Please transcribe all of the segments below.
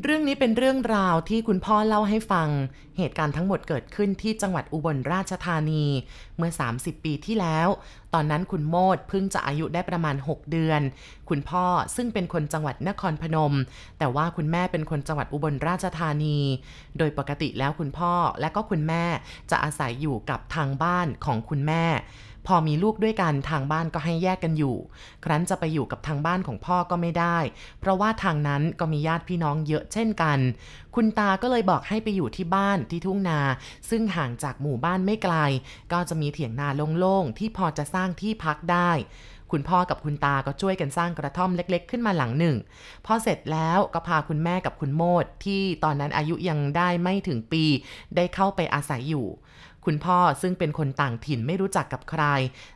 เรื่องนี้เป็นเรื่องราวที่คุณพ่อเล่าให้ฟัง เหตุการณ์ทั้งหมดเกิดขึ้นที่จังหวัดอุบลราชธานี เมื่อ 30 ปีที่แล้ว ตอนนั้นคุณโมดเพิ่งจะอายุได้ประมาณ 6 เดือน คุณพ่อซึ่งเป็นคนจังหวัดนครพนม แต่ว่าคุณแม่เป็นคนจังหวัดอุบลราชธานี โดยปกติแล้วคุณพ่อและก็คุณแม่จะอาศัยอยู่กับทางบ้านของคุณแม่ พอมีลูกด้วยกันทางบ้านก็ให้แยกกันอยู่ ครั้นจะไปอยู่กับทางบ้านของพ่อก็ไม่ได้ เพราะว่าทางนั้นก็มีญาติพี่น้องเยอะเช่นกัน คุณตาก็เลยบอกให้ไปอยู่ที่บ้านที่ทุ่งนา ซึ่งห่างจากหมู่บ้านไม่ไกล ก็จะมีเถียงนาโล่งๆที่พอจะสร้างที่พักได้คุณพ่อกับคุณตาก็ช่วยกันสร้างกระท่อมเล็ก ๆ ขึ้นมาหลังหนึ่ง พอเสร็จแล้วก็พาคุณแม่กับคุณโมดที่ตอนนั้นอายุยังได้ไม่ถึงปี ได้เข้าไปอาศัยอยู่ คุณพ่อซึ่งเป็นคนต่างถิ่นไม่รู้จักกับใคร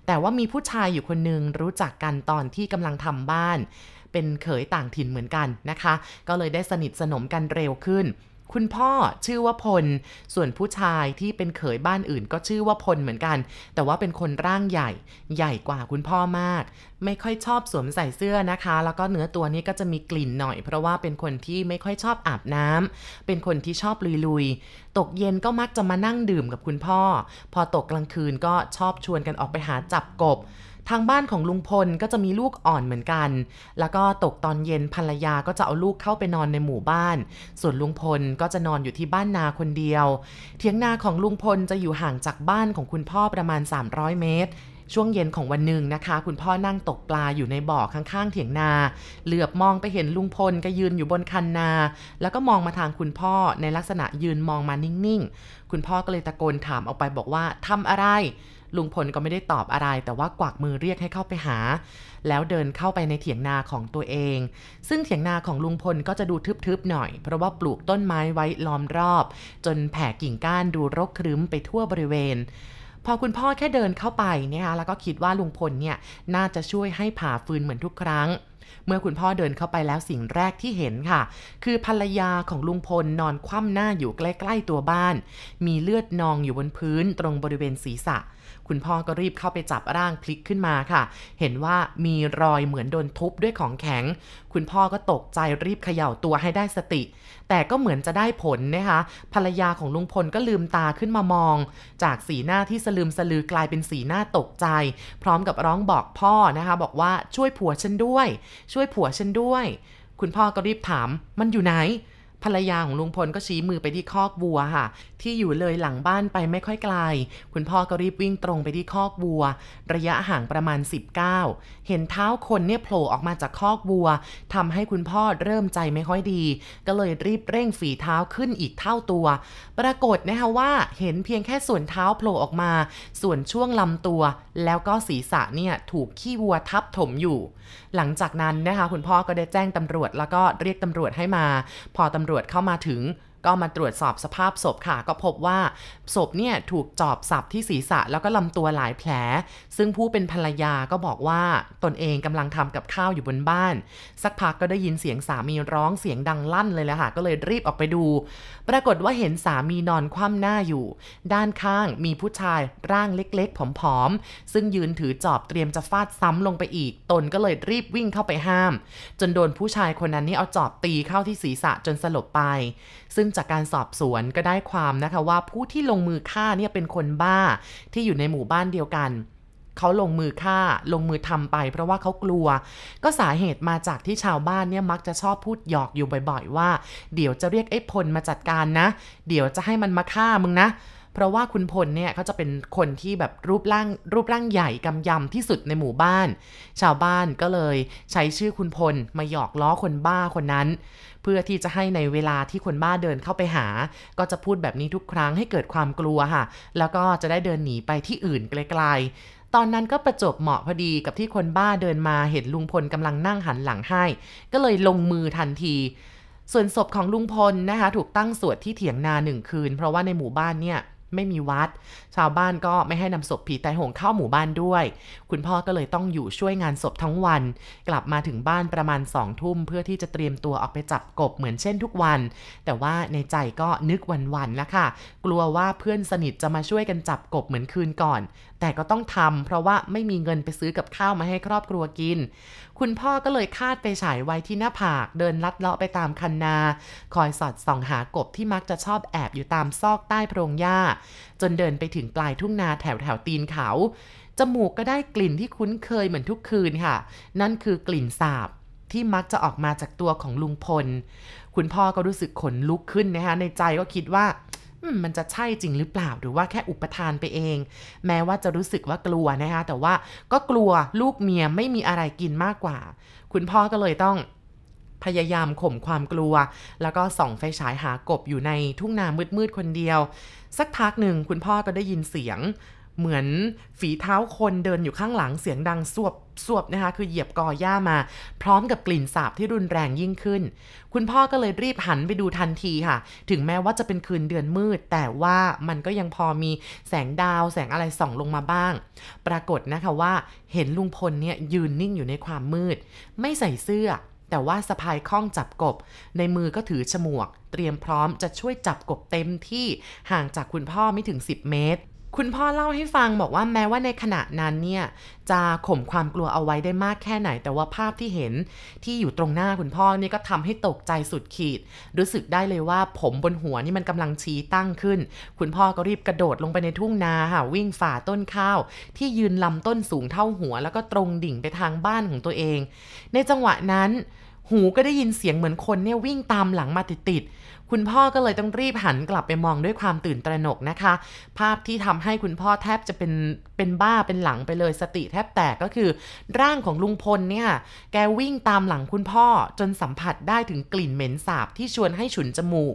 แต่ว่ามีผู้ชายอยู่คนหนึ่งรู้จักกันตอนที่กำลังทำบ้าน เป็นเขยต่างถิ่นเหมือนกันนะคะ ก็เลยได้สนิทสนมกันเร็วขึ้น คุณพ่อชื่อว่าพล ส่วนผู้ชายที่เป็นเขยบ้านอื่น ก็ชื่อว่าพลเหมือนกัน แต่ว่าเป็นคนร่างใหญ่ ใหญ่กว่าคุณพ่อมาก ไม่ค่อยชอบสวมใส่เสื้อนะคะ แล้วก็เนื้อตัวนี้ก็จะมีกลิ่นหน่อย เพราะว่าเป็นคนที่ไม่ค่อยชอบอาบน้ำเป็นคนที่ชอบลุยๆ ตกเย็นก็มักจะมานั่งดื่มกับคุณพ่อ พอตกกลางคืนก็ชอบชวนกันออกไปหาจับกบ ทางบ้านของลุงพลก็จะมีลูกอ่อนเหมือนกัน แล้วก็ตกตอนเย็นภรรยาก็จะเอาลูกเข้าไปนอนในหมู่บ้าน ส่วนลุงพลก็จะนอนอยู่ที่บ้านนาคนเดียวเทียงนาของลุงพลจะอยู่ห่างจากบ้านของคุณพ่อประมาณ 300 เมตรช่วงเย็นของวันหนึ่งนะคะ คุณพ่อนั่งตกปลาอยู่ในบ่อข้างๆ เถียงนา เหลือบมองไปเห็นลุงพลก็ยืนอยู่บนคันนา แล้วก็มองมาทางคุณพ่อในลักษณะยืนมองมานิ่งๆ คุณพ่อก็เลยตะโกนถามออกไปบอกว่าทำอะไร ลุงพลก็ไม่ได้ตอบอะไร แต่ว่ากวักมือเรียกให้เข้าไปหา แล้วเดินเข้าไปในเถียงนาของตัวเอง ซึ่งเถียงนาของลุงพลก็จะดูทึบๆหน่อย เพราะว่าปลูกต้นไม้ไว้ล้อมรอบ จนแผ่กิ่งก้านดูรกครึ้มไปทั่วบริเวณพอคุณพ่อแค่เดินเข้าไปนะคะแล้วก็คิดว่าลุงพลเนี่ยน่าจะช่วยให้ผ่าฟืนเหมือนทุกครั้ง เมื่อคุณพ่อเดินเข้าไปแล้วสิ่งแรกที่เห็นค่ะ คือภรรยาของลุงพลนอนคว่ำหน้าอยู่ใกล้ ๆตัวบ้าน มีเลือดนองอยู่บนพื้นตรงบริเวณศีรษะ คุณพ่อก็รีบเข้าไปจับร่างพลิกขึ้นมาค่ะ เห็นว่ามีรอยเหมือนโดนทุบด้วยของแข็ง คุณพ่อก็ตกใจรีบเขย่าตัวให้ได้สติ แต่ก็เหมือนจะได้ผลนะคะภรรยาของลุงพลก็ลืมตาขึ้นมามอง จากสีหน้าที่สลืมสลือกลายเป็นสีหน้าตกใจ พร้อมกับร้องบอกพ่อนะคะ บอกว่าช่วยผัวฉันด้วย ช่วยผัวฉันด้วย คุณพ่อก็รีบถามมันอยู่ไหน ภรรยาของลุงพลก็ชี้มือไปที่คอกวัวค่ะ ที่อยู่เลยหลังบ้านไปไม่ค่อยไกล คุณพ่อก็รีบวิ่งตรงไปที่คอกวัว ระยะห่างประมาณ 19 เห็นเท้าคนเนี่ยโผล่ออกมาจากคอกวัวทำให้คุณพ่อเริ่มใจไม่ค่อยดี ก็เลยรีบเร่งฝีเท้าขึ้นอีกเท่าตัว ปรากฏนะคะว่าเห็นเพียงแค่ส่วนเท้าโผล่ออกมา ส่วนช่วงลำตัว แล้วก็ศีรษะเนี่ยถูกขี้วัวทับถมอยู่ หลังจากนั้นนะคะคุณพ่อก็ได้แจ้งตำรวจแล้วก็เรียกตำรวจให้มา พอตำรวจเข้ามาถึง ก็มาตรวจสอบสภาพศพค่ะ ก็พบว่าศพเนี่ยถูกจอบสับที่ศีรษะแล้วก็ลำตัวหลายแผล ซึ่งผู้เป็นภรรยาก็บอกว่าตนเองกำลังทำกับข้าวอยู่บนบ้าน สักพักก็ได้ยินเสียงสามีร้องเสียงดังลั่นเลยแหละค่ะ ก็เลยรีบออกไปดู ปรากฏว่าเห็นสามีนอนคว่ำหน้าอยู่ ด้านข้างมีผู้ชายร่างเล็กๆ ผอมๆ ซึ่งยืนถือจอบเตรียมจะฟาดซ้ำลงไปอีก ตนก็เลยรีบวิ่งเข้าไปห้าม จนโดนผู้ชายคนนั้นนี่เอาจอบตีเข้าที่ศีรษะจนสลบไป ซึ่งจากการสอบสวนก็ได้ความนะคะว่าผู้ที่ลงมือฆ่าเนี่ยเป็นคนบ้าที่อยู่ในหมู่บ้านเดียวกันเขาลงมือฆ่าลงมือทำไป เพราะว่าเขากลัว ก็สาเหตุมาจากที่ชาวบ้านเนี่ยมักจะชอบพูดหยอกอยู่บ่อย ๆ ว่า เดี๋ยวจะเรียกไอ้พลมาจัดการนะ เดี๋ยวจะให้มันมาฆ่ามึงนะ เพราะว่าคุณพลเนี่ยเขาจะเป็นคนที่แบบรูปร่างรูปร่างใหญ่กำยำที่สุดในหมู่บ้าน ชาวบ้านก็เลยใช้ชื่อคุณพลมาหยอกล้อคนบ้าคนนั้น เพื่อที่จะให้ในเวลาที่คนบ้าเดินเข้าไปหา ก็จะพูดแบบนี้ทุกครั้งให้เกิดความกลัวค่ะ แล้วก็จะได้เดินหนีไปที่อื่นไกลๆตอนนั้นก็ประจบเหมาะพอดีกับที่คนบ้าเดินมาเห็นลุงพลกำลังนั่งหันหลังให้ ก็เลยลงมือทันที ส่วนศพของลุงพลนะคะ ถูกตั้งสวดที่เถียงนาหนึ่งคืน เพราะว่าในหมู่บ้านเนี่ย ไม่มีวัด ชาวบ้านก็ไม่ให้นำศพผีตายโหงเข้าหมู่บ้านด้วย คุณพ่อก็เลยต้องอยู่ช่วยงานศพทั้งวัน กลับมาถึงบ้านประมาณสองทุ่ม เพื่อที่จะเตรียมตัวออกไปจับกบเหมือนเช่นทุกวัน แต่ว่าในใจก็นึกวันๆแล้วค่ะ กลัวว่าเพื่อนสนิทจะมาช่วยกันจับกบเหมือนคืนก่อนแต่ก็ต้องทำเพราะว่าไม่มีเงินไปซื้อกับข้าวมาให้ครอบครัวกิน คุณพ่อก็เลยคาดไปฉายไว้ที่หน้าผาก เดินลัดเลาะไปตามคันนา คอยสอดส่องหากบที่มักจะชอบแอบอยู่ตามซอกใต้โพรงหญ้า จนเดินไปถึงปลายทุ่งนาแถวแถวตีนเขา จมูกก็ได้กลิ่นที่คุ้นเคยเหมือนทุกคืนค่ะ นั่นคือกลิ่นสาบที่มักจะออกมาจากตัวของลุงพล คุณพ่อก็รู้สึกขนลุกขึ้นนะคะในใจก็คิดว่า มันจะใช่จริงหรือเปล่า หรือว่าแค่อุปทานไปเอง แม้ว่าจะรู้สึกว่ากลัวนะคะ แต่ว่าก็กลัวลูกเมียไม่มีอะไรกินมากกว่า คุณพ่อก็เลยต้องพยายามข่มความกลัว แล้วก็ส่องไฟฉายหากบอยู่ในทุ่งนามืดๆคนเดียว สักพักหนึ่งคุณพ่อก็ได้ยินเสียง เหมือนฝีเท้าคนเดินอยู่ข้างหลังเสียงดังสวบสวบนะคะ คือเหยียบกอหญ้ามา พร้อมกับกลิ่นสาบที่รุนแรงยิ่งขึ้น คุณพ่อก็เลยรีบหันไปดูทันทีค่ะ ถึงแม้ว่าจะเป็นคืนเดือนมืด แต่ว่ามันก็ยังพอมีแสงดาวแสงอะไรส่องลงมาบ้าง ปรากฏนะคะว่าเห็นลุงพลเนี่ยยืนนิ่งอยู่ในความมืด ไม่ใส่เสื้อ แต่ว่าสะพายข้องจับกบ ในมือก็ถือฉมวก เตรียมพร้อมจะช่วยจับกบเต็มที่ห่างจากคุณพ่อไม่ถึง 10 เมตร คุณพ่อเล่าให้ฟังบอกว่าแม้ว่าในขณะนั้นเนี่ยจะข่มความกลัวเอาไว้ได้มากแค่ไหน แต่ว่าภาพที่เห็นที่อยู่ตรงหน้าคุณพ่อนี่ก็ทำให้ตกใจสุดขีด รู้สึกได้เลยว่าผมบนหัวนี่มันกำลังชี้ตั้งขึ้น คุณพ่อก็รีบกระโดดลงไปในทุ่งนาค่ะวิ่งฝ่าต้นข้าว ที่ยืนลำต้นสูงเท่าหัว แล้วก็ตรงดิ่งไปทางบ้านของตัวเอง ในจังหวะนั้น หูก็ได้ยินเสียงเหมือนคนเนี่ยวิ่งตามหลังมาติดๆ คุณพ่อก็เลยต้องรีบหันกลับไปมองด้วยความตื่นตระหนกนะคะ ภาพที่ทำให้คุณพ่อแทบจะเป็นเป็นบ้าเป็นหลังไปเลยสติแทบแตกก็คือ ร่างของลุงพลเนี่ย แกวิ่งตามหลังคุณพ่อจนสัมผัสได้ถึงกลิ่นเหม็นสาบที่ชวนให้ฉุนจมูก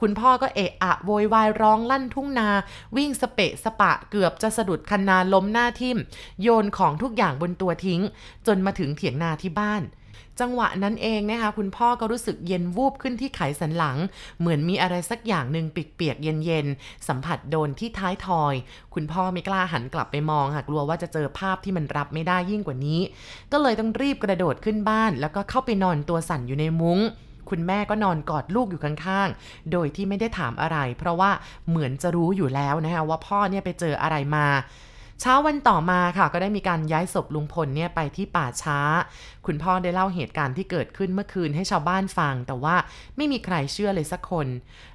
คุณพ่อก็เอะอะโวยวายร้องลั่นทุ่งนา วิ่งสเปะสปะเกือบจะสะดุดคันนาล้มหน้าทิ่ม โยนของทุกอย่างบนตัวทิ้ง จนมาถึงเถียงนาที่บ้าน จังหวะนั้นเองนะคะคุณพ่อก็รู้สึกเย็นวูบขึ้นที่ไขสันหลัง เหมือนมีอะไรสักอย่างหนึ่งเปียกๆเย็นๆสัมผัสโดนที่ท้ายทอย คุณพ่อไม่กล้าหันกลับไปมองค่ะกลัวว่าจะเจอภาพที่มันรับไม่ได้ยิ่งกว่านี้ ก็เลยต้องรีบกระโดดขึ้นบ้าน แล้วก็เข้าไปนอนตัวสั่นอยู่ในมุง้งคุณแม่ก็นอนกอดลูกอยู่ข้างๆ โดยที่ไม่ได้ถามอะไร เพราะว่าเหมือนจะรู้อยู่แล้วนะคะว่าพ่อเนี่ยไปเจออะไรมา เช้าวันต่อมาค่ะก็ได้มีการย้ายศพลุงพลเนี่ยไปที่ป่าช้า คุณพ่อได้เล่าเหตุการณ์ที่เกิดขึ้นเมื่อคืนให้ชาวบ้านฟัง แต่ว่าไม่มีใครเชื่อเลยสักคน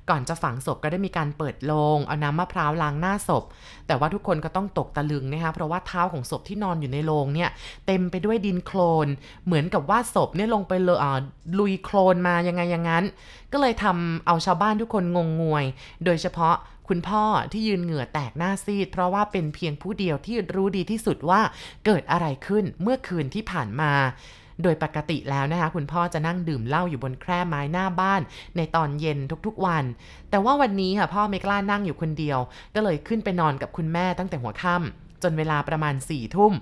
ก่อนจะฝังศพก็ได้มีการเปิดโลง เอาน้ำมะพร้าวล้างหน้าศพ แต่ว่าทุกคนก็ต้องตกตะลึงนะคะเพราะว่าเท้าของศพที่นอนอยู่ในโลงเนี่ยเต็มไปด้วยดินโคลน เหมือนกับว่าศพเนี่ยลงไปเลยอ่าลุยโคลนมายังไงอย่างนั้น ก็เลยทำเอาชาวบ้านทุกคนงงงวย โดยเฉพาะ คุณพ่อที่ยืนเหงื่อแตกหน้าซีด เพราะว่าเป็นเพียงผู้เดียวที่รู้ดีที่สุดว่าเกิดอะไรขึ้นเมื่อคืนที่ผ่านมาโดยปกติแล้วนะคะคุณพ่อจะนั่งดื่มเหล้าอยู่บนแคร่ไม้หน้าบ้าน ในตอนเย็นทุกๆวัน แต่ว่าวันนี้ค่ะพ่อไม่กล้านั่งอยู่คนเดียว ก็เลยขึ้นไปนอนกับคุณแม่ตั้งแต่หัวค่ำจนเวลาประมาณสี่ทุ่ม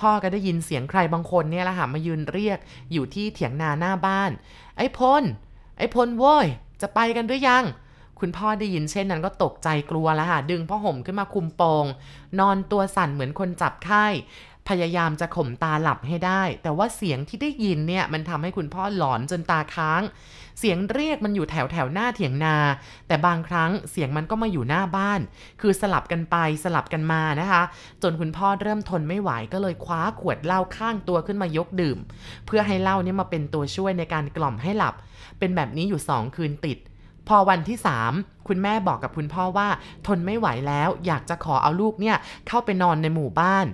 พ่อก็ได้ยินเสียงใครบางคนเนี่ยแหละค่ะมายืนเรียกอยู่ที่เถียงนาหน้าบ้าน ไอ้พลไอ้พลโว้ยจะไปกันหรือยัง คุณพ่อได้ยินเช่นนั้นก็ตกใจกลัวแล้วค่ะดึงผ้าห่มขึ้นมาคุมโปง นอนตัวสั่นเหมือนคนจับไข้พยายามจะข่มตาหลับให้ได้ แต่ว่าเสียงที่ได้ยินเนี่ยมันทำให้คุณพ่อหลอนจนตาค้าง เสียงเรียกมันอยู่แถวแถวหน้าเถียงนา แต่บางครั้งเสียงมันก็มาอยู่หน้าบ้าน คือสลับกันไปสลับกันมานะคะ จนคุณพ่อเริ่มทนไม่ไหวก็เลยคว้าขวดเหล้าข้างตัวขึ้นมายกดื่ม เพื่อให้เหล้าเนี่ยมาเป็นตัวช่วยในการกล่อมให้หลับ เป็นแบบนี้อยู่สองคืนติด พอวันที่ 3 คุณแม่บอกกับคุณพ่อว่า ทนไม่ไหวแล้ว อยากจะขอเอาลูกเนี่ยเข้าไปนอนในหมู่บ้าน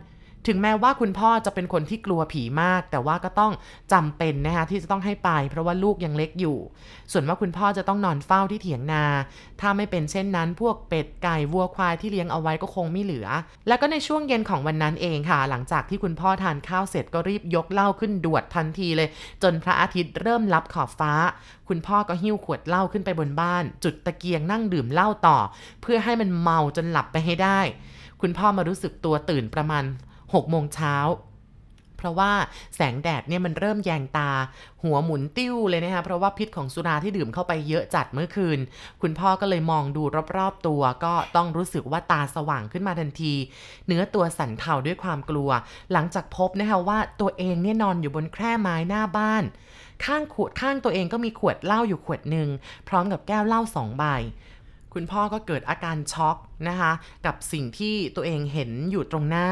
ถึงแม้ว่าคุณพ่อจะเป็นคนที่กลัวผีมาก แต่ว่าก็ต้องจำเป็นนะคะที่จะต้องให้ไป เพราะว่าลูกยังเล็กอยู่ ส่วนว่าคุณพ่อจะต้องนอนเฝ้าที่เถียงนา ถ้าไม่เป็นเช่นนั้น พวกเป็ดไก่วัวควายที่เลี้ยงเอาไว้ก็คงไม่เหลือ แล้วก็ในช่วงเย็นของวันนั้นเองค่ะ หลังจากที่คุณพ่อทานข้าวเสร็จก็รีบยกเหล้าขึ้นดวดทันทีเลย จนพระอาทิตย์เริ่มลับขอบฟ้า คุณพ่อก็หิ้วขวดเหล้าขึ้นไปบนบ้าน จุดตะเกียงนั่งดื่มเหล้าต่อ เพื่อให้มันเมาจนหลับไปให้ได้ คุณพ่อมารู้สึกตัวตื่นประมาณ 6โมงเช้าเพราะว่าแสงแดดเนี่ยมันเริ่มแยงตา หัวหมุนติ้วเลยนะคะเพราะว่าพิษของสุราที่ดื่มเข้าไปเยอะจัดเมื่อคืน คุณพ่อก็เลยมองดูรอบๆตัว ก็ต้องรู้สึกว่าตาสว่างขึ้นมาทันที เนื้อตัวสั่นเทาด้วยความกลัว หลังจากพบนะคะว่าตัวเองเนี่ยนอนอยู่บนแคร่ไม้หน้าบ้าน ข้างขวดข้างตัวเองก็มีขวดเหล้าอยู่ขวดหนึ่งพร้อมกับแก้วเหล้าสองใบ คุณพ่อก็เกิดอาการช็อกนะคะกับสิ่งที่ตัวเองเห็นอยู่ตรงหน้า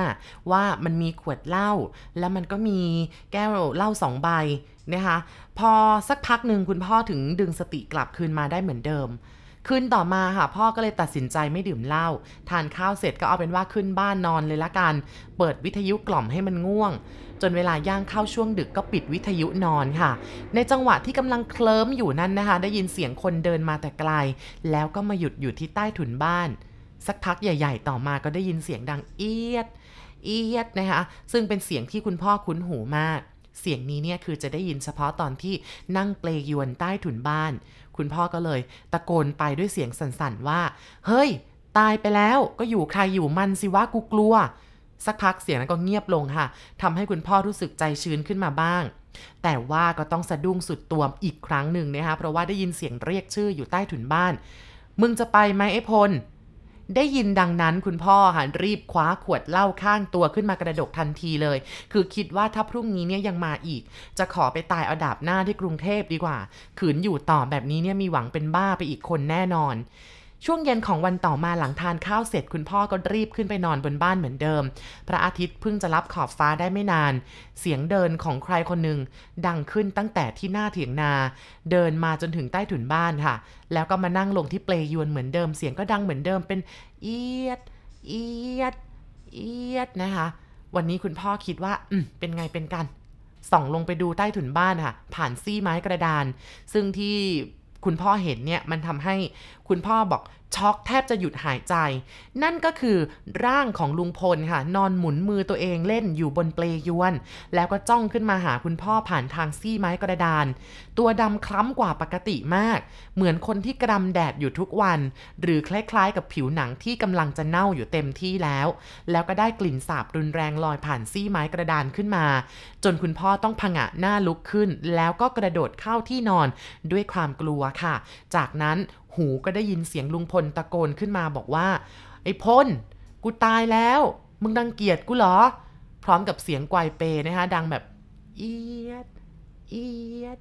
ว่ามันมีขวดเหล้าแล้วมันก็มีแก้วเหล้าสองใบนะคะพอสักพักหนึ่งคุณพ่อถึงดึงสติกลับคืนมาได้เหมือนเดิม คืนต่อมาค่ะพ่อก็เลยตัดสินใจไม่ดื่มเหล้าทานข้าวเสร็จก็เอาเป็นว่าขึ้นบ้านนอนเลยละกัน เปิดวิทยุกล่อมให้มันง่วง จนเวลาย่างเข้าช่วงดึกก็ปิดวิทยุนอนค่ะ ในจังหวะที่กำลังเคลิ้มอยู่นั่นนะคะ ได้ยินเสียงคนเดินมาแต่ไกล แล้วก็มาหยุดอยู่ที่ใต้ถุนบ้าน สักพักใหญ่ ๆ ต่อมาก็ได้ยินเสียงดังเอียดเอียดนะคะซึ่งเป็นเสียงที่คุณพ่อคุ้นหูมาก เสียงนี้เนี่ยคือจะได้ยินเฉพาะตอนที่นั่งเปลยวนใต้ถุนบ้าน คุณพ่อก็เลยตะโกนไปด้วยเสียงสั่นๆว่า เฮ้ย ตายไปแล้วก็อยู่ใครอยู่มันสิวะกูกลัว สักพักเสียงนั้นก็เงียบลงค่ะทำให้คุณพ่อรู้สึกใจชื้นขึ้นมาบ้าง แต่ว่าก็ต้องสะดุ้งสุดตัวอีกครั้งหนึ่งนะคะเพราะว่าได้ยินเสียงเรียกชื่ออยู่ใต้ถุนบ้าน มึงจะไปไหมไอ้พล ได้ยินดังนั้นคุณพ่อหันรีบคว้าขวดเหล้าข้างตัวขึ้นมากระดกทันทีเลย คือคิดว่าถ้าพรุ่งนี้เนี่ยยังมาอีก จะขอไปตายเอาดาบหน้าที่กรุงเทพดีกว่า ขืนอยู่ต่อแบบนี้เนี่ยมีหวังเป็นบ้าไปอีกคนแน่นอน ช่วงเย็นของวันต่อมาหลังทานข้าวเสร็จคุณพ่อก็รีบขึ้นไปนอนบนบ้านเหมือนเดิม พระอาทิตย์เพิ่งจะรับขอบฟ้าได้ไม่นาน เสียงเดินของใครคนหนึ่งดังขึ้นตั้งแต่ที่หน้าเถียงนา เดินมาจนถึงใต้ถุนบ้านค่ะ แล้วก็มานั่งลงที่เปลยวนเหมือนเดิม เสียงก็ดังเหมือนเดิมเป็นเอียด เอียด เอียดนะคะ วันนี้คุณพ่อคิดว่า อืมเป็นไงเป็นกันส่องลงไปดูใต้ถุนบ้านค่ะ ผ่านซี่ไม้กระดาน ซึ่งที่ คุณพ่อเห็นเนี่ยมันทำให้คุณพ่อบอก ช็อกแทบจะหยุดหายใจ นั่นก็คือร่างของลุงพลค่ะ นอนหมุนมือตัวเองเล่นอยู่บนเปลยวน แล้วก็จ้องขึ้นมาหาคุณพ่อผ่านทางซี่ไม้กระดาน ตัวดำคล้ำกว่าปกติมาก เหมือนคนที่กรำแดดอยู่ทุกวัน หรือคล้ายๆ กับผิวหนังที่กำลังจะเน่าอยู่เต็มที่แล้ว แล้วก็ได้กลิ่นสาบรุนแรงลอยผ่านซี่ไม้กระดานขึ้นมา จนคุณพ่อต้องผงะหน้าลุกขึ้น แล้วก็กระโดดเข้าที่นอนด้วยความกลัวค่ะ จากนั้น หูก็ได้ยินเสียงลุงพลตะโกนขึ้นมาบอกว่า ไอ้พลกูตายแล้ว มึงดังเกียจกูเหรอ พร้อมกับเสียงไกวเปนะคะดังแบบ เอียด เอียด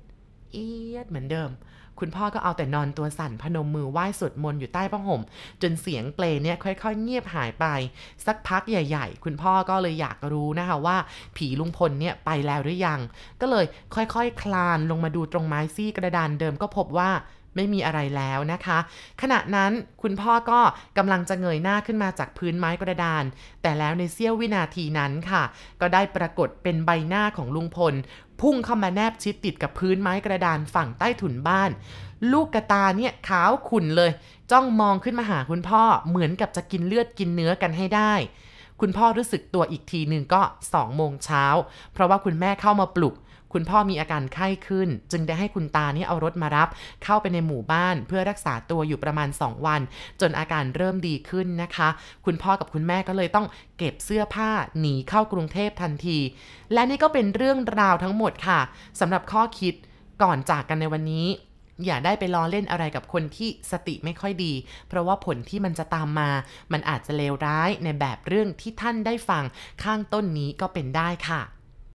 เอียดเหมือนเดิม คุณพ่อก็เอาแต่นอนตัวสั่นพนมมือไหว้สวดมนต์อยู่ใต้ผ้าห่ม จนเสียงเปลเนี่ยค่อย ๆ เงียบหายไป สักพักใหญ่ ๆ คุณพ่อก็เลยอยากรู้นะคะว่า ผีลุงพลเนี่ยไปแล้วหรือยัง ก็เลยค่อยๆคคลานลงมาดูตรงไม้ซี่กระดานเดิมก็พบว่า ไม่มีอะไรแล้วนะคะ ขณะนั้นคุณพ่อก็กำลังจะเงยหน้าขึ้นมาจากพื้นไม้กระดาน แต่แล้วในเสี้ยววินาทีนั้นค่ะ ก็ได้ปรากฏเป็นใบหน้าของลุงพล พุ่งเข้ามาแนบชิดติดกับพื้นไม้กระดานฝั่งใต้ถุนบ้าน ลูกกระตาเนี่ยขาวขุ่นเลย จ้องมองขึ้นมาหาคุณพ่อเหมือนกับจะกินเลือดกินเนื้อกันให้ได้คุณพ่อรู้สึกตัวอีกทีหนึ่งก็2โมงเช้า เพราะว่าคุณแม่เข้ามาปลุก คุณพ่อมีอาการไข้ขึ้น จึงได้ให้คุณตาเนี่ยเอารถมารับ เข้าไปในหมู่บ้านเพื่อรักษาตัวอยู่ประมาณ 2 วัน จนอาการเริ่มดีขึ้นนะคะ คุณพ่อกับคุณแม่ก็เลยต้องเก็บเสื้อผ้าหนีเข้ากรุงเทพทันที และนี่ก็เป็นเรื่องราวทั้งหมดค่ะสำหรับข้อคิดก่อนจากกันในวันนี้อย่าได้ไปล้อเล่นอะไรกับคนที่สติไม่ค่อยดี เพราะว่าผลที่มันจะตามมา มันอาจจะเลวร้ายในแบบเรื่องที่ท่านได้ฟังข้างต้นนี้ก็เป็นได้ค่ะ